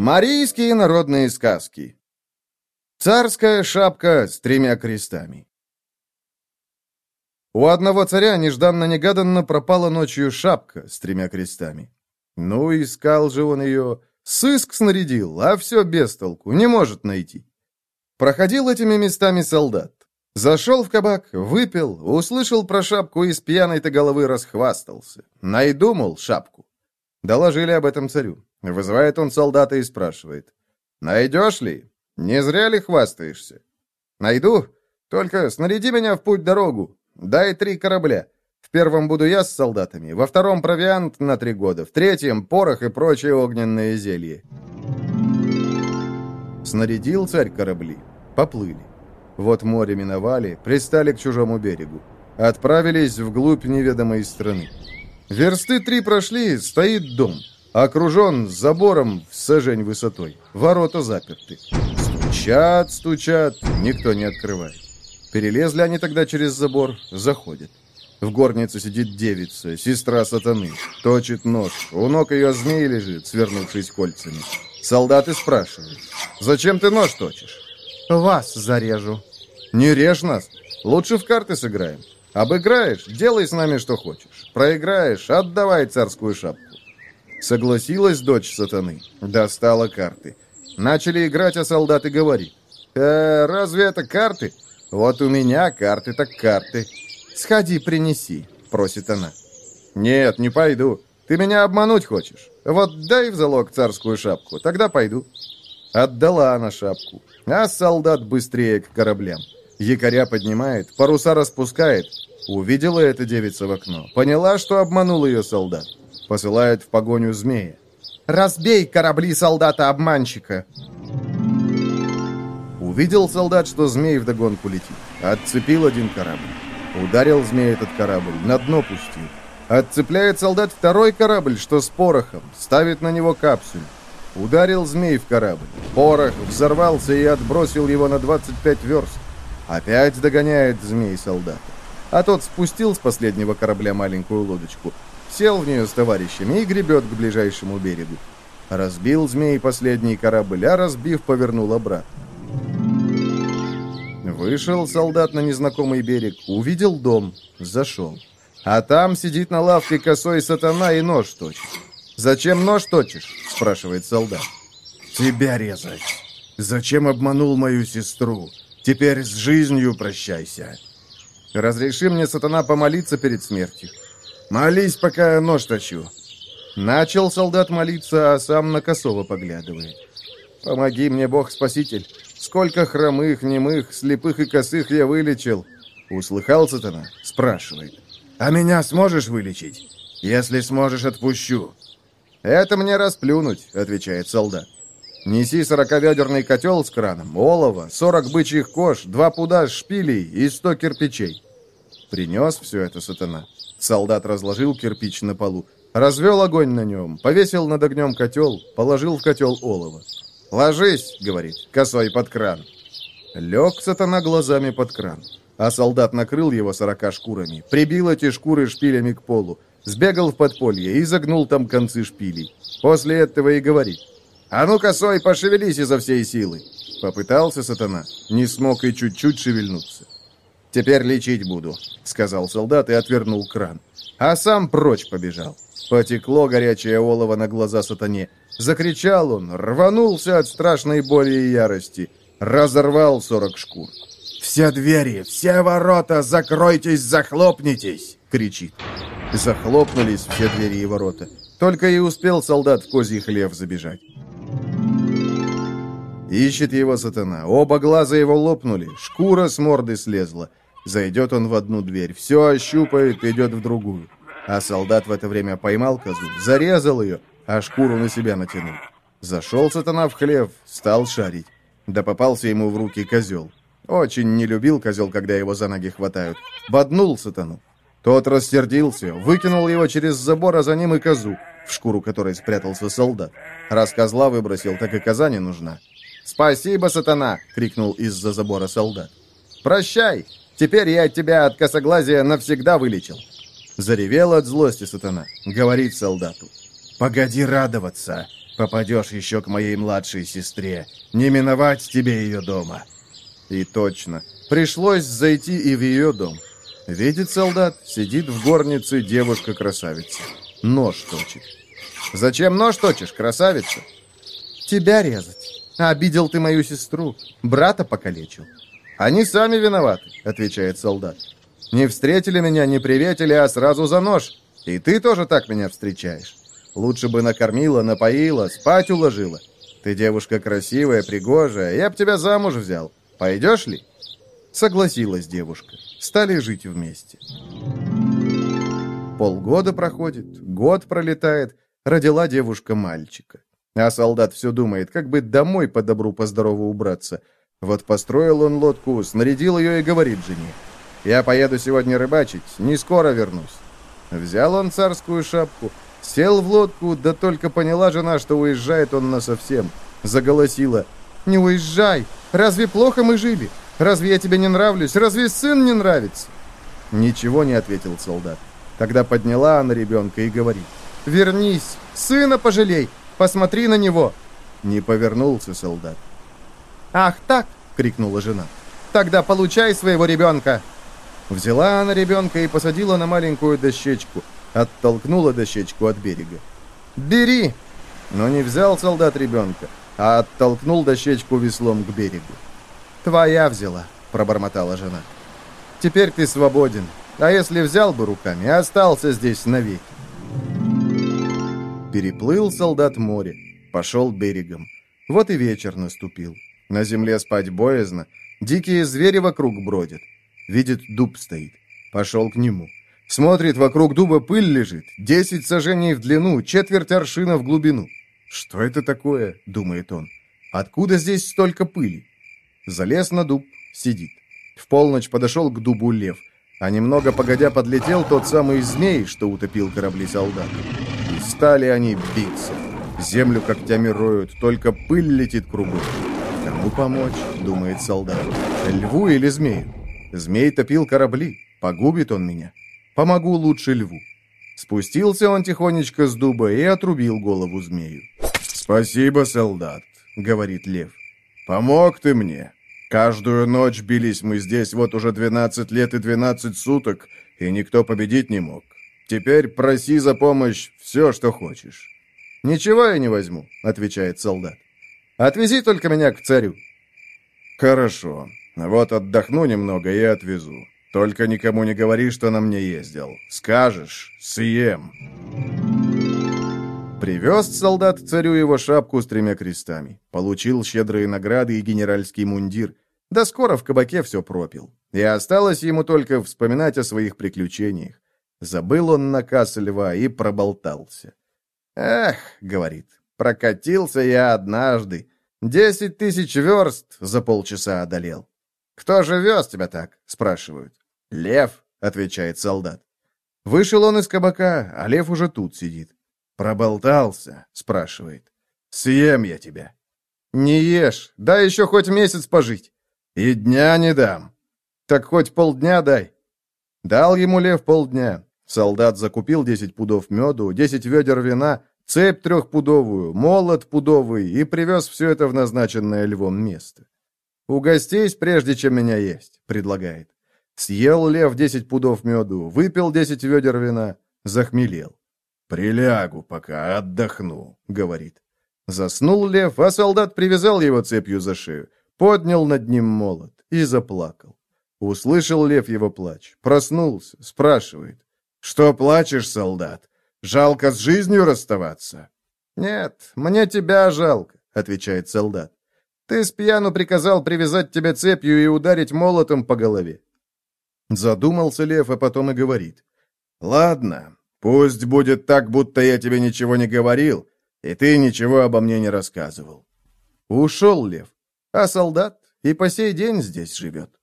Марийские народные сказки. Царская шапка с тремя крестами. У одного царя нежданно-негаданно пропала ночью шапка с тремя крестами. Ну, искал же он ее, сыск снарядил, а все без толку, не может найти. Проходил этими местами солдат. Зашел в кабак, выпил, услышал про шапку и с пьяной-то головы расхвастался. Найду, мол, шапку. Доложили об этом царю. Вызывает он солдата и спрашивает. «Найдешь ли? Не зря ли хвастаешься?» «Найду. Только снаряди меня в путь-дорогу. Дай три корабля. В первом буду я с солдатами, во втором провиант на три года, в третьем порох и прочее огненное зелье». Снарядил царь корабли. Поплыли. Вот море миновали, пристали к чужому берегу. Отправились вглубь неведомой страны. Версты три прошли, стоит дом. Окружен забором в сажень высотой. Ворота заперты. Стучат, стучат, никто не открывает. Перелезли они тогда через забор, заходят. В горнице сидит девица, сестра сатаны. Точит нож. У ног ее змей лежит, свернувшись кольцами. Солдаты спрашивают. «Зачем ты нож точишь?» «Вас зарежу». «Не режь нас. Лучше в карты сыграем. Обыграешь, делай с нами что хочешь. Проиграешь, отдавай царскую шапку. Согласилась дочь сатаны. Достала карты. Начали играть, а солдаты говорит. «Э, разве это карты? Вот у меня карты так карты. Сходи, принеси», — просит она. «Нет, не пойду. Ты меня обмануть хочешь? Вот дай в залог царскую шапку, тогда пойду». Отдала она шапку, а солдат быстрее к кораблям. Якоря поднимает, паруса распускает. Увидела эта девица в окно. Поняла, что обманул ее солдат посылает в погоню змея. «Разбей корабли солдата-обманщика!» Увидел солдат, что змей вдогонку летит. Отцепил один корабль. Ударил змей этот корабль, на дно пустил. Отцепляет солдат второй корабль, что с порохом, ставит на него капсуль. Ударил змей в корабль. Порох взорвался и отбросил его на 25 верст. Опять догоняет змей солдата. А тот спустил с последнего корабля маленькую лодочку, Сел в нее с товарищами и гребет к ближайшему берегу. Разбил змей последний корабль, а разбив, повернул обратно. Вышел солдат на незнакомый берег, увидел дом, зашел. А там сидит на лавке косой сатана и нож точит. «Зачем нож точишь?» – спрашивает солдат. «Тебя резать. Зачем обманул мою сестру? Теперь с жизнью прощайся». «Разреши мне, сатана, помолиться перед смертью. «Молись, пока я нож точу». Начал солдат молиться, а сам на косово поглядывает. «Помоги мне, Бог-спаситель! Сколько хромых, немых, слепых и косых я вылечил!» Услыхал сатана? Спрашивает. «А меня сможешь вылечить? Если сможешь, отпущу». «Это мне расплюнуть», — отвечает солдат. «Неси сороковедерный котел с краном, олова, сорок бычьих кож, два пуда шпилей и сто кирпичей». Принес все это сатана. Солдат разложил кирпич на полу, развел огонь на нем, повесил над огнем котел, положил в котел олово. «Ложись», — говорит, — «косой под кран». Лег сатана глазами под кран, а солдат накрыл его сорока шкурами, прибил эти шкуры шпилями к полу, сбегал в подполье и загнул там концы шпилей. После этого и говорит, «А ну, косой, пошевелись изо всей силы!» Попытался сатана, не смог и чуть-чуть шевельнуться. «Теперь лечить буду», — сказал солдат и отвернул кран. А сам прочь побежал. Потекло горячее олово на глаза сатане. Закричал он, рванулся от страшной боли и ярости. Разорвал сорок шкур. «Все двери, все ворота, закройтесь, захлопнитесь!» — кричит. Захлопнулись все двери и ворота. Только и успел солдат в козий хлев забежать. Ищет его сатана. Оба глаза его лопнули, шкура с морды слезла. Зайдет он в одну дверь, все ощупает, идет в другую. А солдат в это время поймал козу, зарезал ее, а шкуру на себя натянул. Зашел сатана в хлев, стал шарить. Да попался ему в руки козел. Очень не любил козел, когда его за ноги хватают. Боднул сатану. Тот рассердился, выкинул его через забор, а за ним и козу, в шкуру которой спрятался солдат. Раз козла выбросил, так и коза не нужна. «Спасибо, сатана!» — крикнул из-за забора солдат. «Прощай! Теперь я тебя от косоглазия навсегда вылечил». Заревел от злости сатана. Говорит солдату. «Погоди радоваться. Попадешь еще к моей младшей сестре. Не миновать тебе ее дома». И точно. Пришлось зайти и в ее дом. Видит солдат, сидит в горнице девушка-красавица. Нож точит. «Зачем нож точишь, красавица?» «Тебя резать. Обидел ты мою сестру. Брата покалечил». «Они сами виноваты», — отвечает солдат. «Не встретили меня, не приветили, а сразу за нож. И ты тоже так меня встречаешь. Лучше бы накормила, напоила, спать уложила. Ты девушка красивая, пригожая, я б тебя замуж взял. Пойдешь ли?» Согласилась девушка. Стали жить вместе. Полгода проходит, год пролетает, родила девушка мальчика. А солдат все думает, как бы домой по добру, по здорову убраться. Вот построил он лодку, снарядил ее и говорит жене. «Я поеду сегодня рыбачить, не скоро вернусь». Взял он царскую шапку, Сел в лодку, да только поняла жена, что уезжает он насовсем. Заголосила. «Не уезжай! Разве плохо мы жили? Разве я тебе не нравлюсь? Разве сын не нравится?» Ничего не ответил солдат. Тогда подняла она ребенка и говорит. «Вернись! Сына пожалей! Посмотри на него!» Не повернулся солдат. «Ах так!» — крикнула жена. «Тогда получай своего ребенка!» Взяла она ребенка и посадила на маленькую дощечку. Оттолкнула дощечку от берега. «Бери!» Но не взял солдат ребенка, а оттолкнул дощечку веслом к берегу. «Твоя взяла», — пробормотала жена. «Теперь ты свободен. А если взял бы руками, остался здесь навеки». Переплыл солдат море, пошел берегом. Вот и вечер наступил. На земле спать боязно. Дикие звери вокруг бродят. Видит, дуб стоит. Пошел к нему. Смотрит, вокруг дуба пыль лежит, десять сажений в длину, четверть аршина в глубину. «Что это такое?» — думает он. «Откуда здесь столько пыли?» Залез на дуб, сидит. В полночь подошел к дубу лев, а немного погодя подлетел тот самый змей, что утопил корабли солдат. И стали они биться. Землю когтями роют, только пыль летит кругом. Кому помочь, думает солдат. Льву или змею? Змей топил корабли, погубит он меня. Помогу лучше льву. Спустился он тихонечко с дуба и отрубил голову змею. «Спасибо, солдат», — говорит лев. «Помог ты мне. Каждую ночь бились мы здесь вот уже двенадцать лет и двенадцать суток, и никто победить не мог. Теперь проси за помощь все, что хочешь». «Ничего я не возьму», — отвечает солдат. «Отвези только меня к царю». «Хорошо. Вот отдохну немного и отвезу. Только никому не говори, что на мне ездил. Скажешь, съем». Привез солдат царю его шапку с тремя крестами. Получил щедрые награды и генеральский мундир. Да скоро в кабаке все пропил. И осталось ему только вспоминать о своих приключениях. Забыл он наказ льва и проболтался. «Эх», — говорит, — «прокатился я однажды. Десять тысяч верст за полчаса одолел». «Кто же вез тебя так?» — спрашивают. «Лев», — отвечает солдат. Вышел он из кабака, а лев уже тут сидит. «Проболтался?» — спрашивает. «Съем я тебя». «Не ешь, дай еще хоть месяц пожить». «И дня не дам». «Так хоть полдня дай». Дал ему лев полдня. Солдат закупил десять пудов меду, десять ведер вина, цепь трехпудовую, молот пудовый и привез все это в назначенное львом место. «Угостись, прежде чем меня есть», — предлагает. Съел лев десять пудов меду, выпил десять ведер вина, захмелел. «Прилягу пока, отдохну», — говорит. Заснул лев, а солдат привязал его цепью за шею, поднял над ним молот и заплакал. Услышал лев его плач, проснулся, спрашивает. «Что плачешь, солдат? Жалко с жизнью расставаться?» «Нет, мне тебя жалко», — отвечает солдат. «Ты с пьяну приказал привязать тебя цепью и ударить молотом по голове. Задумался Лев, а потом и говорит. «Ладно, пусть будет так, будто я тебе ничего не говорил, и ты ничего обо мне не рассказывал». Ушел Лев, а солдат и по сей день здесь живет.